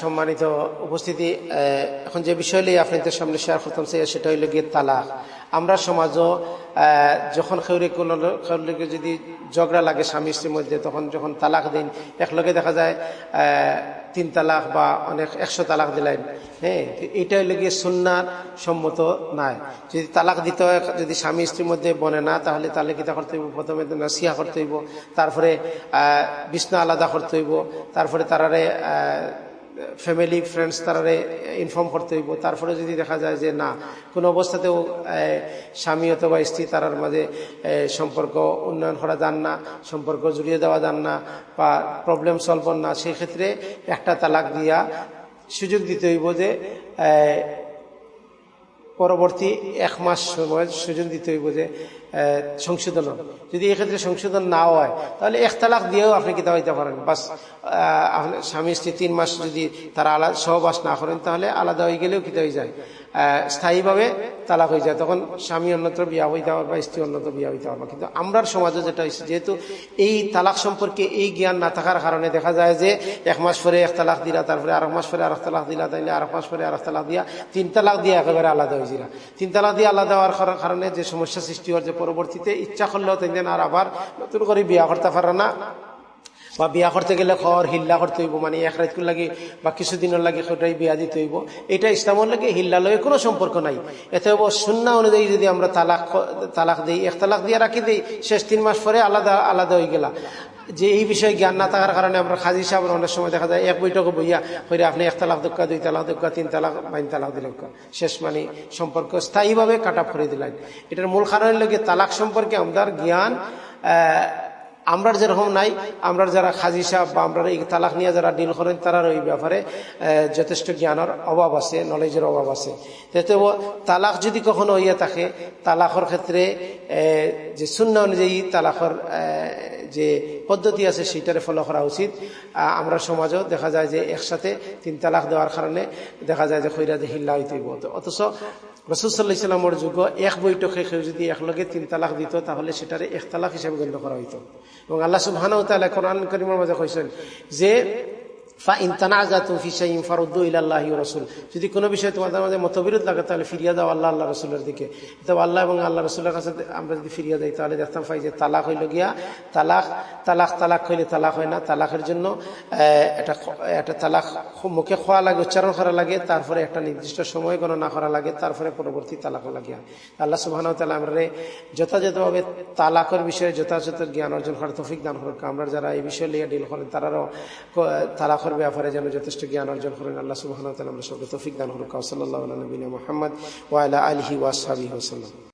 সম্মানিত উপস্থিতি এখন যে বিষয় নিয়ে আপনাদের সামনে শেয়ার করতাম সেটা হইল গিয়ে তালাক। আমরা সমাজও যখন খেউরে খেউরিকে যদি ঝগড়া লাগে স্বামী স্ত্রীর মধ্যে, তখন যখন তালাক দিন, একলগে দেখা যায় তিন তালাক বা অনেক একশো তালাক দিলেন। হ্যাঁ এটা হইলে গিয়ে সুন্নার সম্মত নাই। যদি তালাক দিতে হয়, যদি স্বামী স্ত্রীর মধ্যে বনে না, তাহলে তাহলে কিতা করতে হইব? প্রথমে নাসিহা করতে হইব, তারপরে বিছনা আলাদা করতে হইব, তারপরে তারারে ফ্যামিলি ফ্রেন্ডস তারারে ইনফর্ম করতে হইব। তারপরে যদি দেখা যায় যে না, কোনো অবস্থাতেও স্বামী অথবা স্ত্রী তারার মাঝে সম্পর্ক উন্নয়ন করা যান না, সম্পর্ক জুড়িয়ে দেওয়া যান না বা প্রবলেম সলভ না, সেই ক্ষেত্রে একটা তালাক দিয়া সুযোগ দিতে হইব যে পরবর্তী এক মাস সময় সুযোগ দিতে হইব যে সংশোধন। যদি এক্ষেত্রে সংশোধন না হয়, তাহলে এক তালাক দিয়েও আপনি কিতাব হইতে পারেন বাস স্বামী স্ত্রী তিন মাস যদি তারা আলাদা সহবাস না করেন, তাহলে আলাদা হয়ে গেলেও কিতাব হয়ে যায় স্থায়ীভাবে তালাক হয়ে যায়। তখন স্বামী অন্যত্র বিয়া হইতে বা স্ত্রী অন্যত্র বিয়া হইতে পারবে কিন্তু আমরার সমাজে যেটা হয়েছে, যেহেতু এই তালাক সম্পর্কে এই জ্ঞান না থাকার কারণে দেখা যায় যে এক মাস পরে এক তালাক দিলা, তারপরে আর এক মাস পরে আর এক তালাক দিলা, তাইলে আর এক মাস পরে আর এক তালাক দিয়া তিন তালাক দিয়ে একেবারে আলাদা হয়েছিল তিন তালাক দিয়ে আলাদা হওয়ার কার- কারণে যে সমস্যা সৃষ্টি হওয়ার যে পরবর্তীতে ইচ্ছা করলেও তাই আর আবার নতুন করে বিয়া করতে পারে না। বা বিয়া করতে গেলে খর হিল্লা করতে হইব মানে এক রাত লাগে বা কিছুদিনের লাগে সেটাই বিয়া দিতে হইব এটা ইসলামের লাগে হিল্লা লয়ে কোনো সম্পর্ক নাই। এতে হব শূন্য অনুযায়ী যদি আমরা তালাক তালাক দিই, এক তালাক দিয়ে রাখি দিই, শেষ তিন মাস পরে আলাদা আলাদা হয়ে গেলা। যে এই বিষয়ে জ্ঞান না থাকার কারণে আমরা খাজি সাহেব অনেক সময় দেখা যায় এক বৈঠকে বইয়া হইলে আপনি এক তালাক দক্কা, দুই তালাক দক্কা, তিন তালাক বাইন তালাক দিলেন শেষ মানে সম্পর্ক স্থায়ীভাবে কাট আপ করে দিলেন। এটার মূল কারণ লাগে তালাক সম্পর্কে আমাদের জ্ঞান আমরার যেরকম নাই, আমরার যারা খাজি সাহেব বা আমরা এই তালাক নিয়ে যারা ডিল করেন, তারার ওই ব্যাপারে যথেষ্ট জ্ঞানের অভাব আছে নলেজের অভাব আছে যাতে তালাক যদি কখনো হইয়া থাকে, তালাকর ক্ষেত্রে যে শূন্য অনুযায়ী তালাকর যে পদ্ধতি আছে, সেইটারে ফলো করা উচিত আমরা সমাজও দেখা যায় যে একসাথে তিন তালাক দেওয়ার কারণে দেখা যায় যে খৈরাতে হিল্লা হইতে। অথচ রসুল্লাহ ইসলামের যুগ এক বৈঠকে কেউ যদি একলগে তিন তালাক দিত, তাহলে সেটারে এক তালাক হিসেবে গণ্য করা হইত। এবং আল্লাহ সুবহানাহু ওয়া তাআলা কোরআন করিমের মাঝে কইছেন যে যদি কোনো বিষয়ে তোমাদের মাঝে মতবিরোধ লাগে, তাহলে ফিরিয়ে দাও আল্লাহ আল্লাহ রাসূলের দিকে। তবে আল্লাহ এবং আল্লাহ রাসূলের কাছে আমরা যদি ফিরিয়ে দেই, তাহলে দেখতাম পাই যে তালাক হইল গিয়া, তালাক তালাক তালাক হইলে তালাক হয় না। তালাকের জন্য এটা একটা তালাক মুখে খোয়া লাগে, উচ্চারণ করা লাগে, তারপরে একটা নির্দিষ্ট সময় গণনা করা লাগে, তারপরে পরবর্তী তালাক লাগে। আল্লাহ সুবহানাহু তালা আমরা যথাযথভাবে তালাকের বিষয়ে যথাযথ জ্ঞান অর্জন করার তৌফিক দান করুন আমরা যারা এই বিষয়ে নিয়ে ডিল করেন তারাও তালাকের ব্যাপারে যেন যথেষ্ট জ্ঞান অর্জন করেন, আল্লাহ সুবাহ আমরা সবকে তফিক দান হরুক সাল্লাহ নবীন মোহাম্মদ মুহাম্মদ আলহি ওয়াসাবি ওসাল্লাম